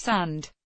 sand.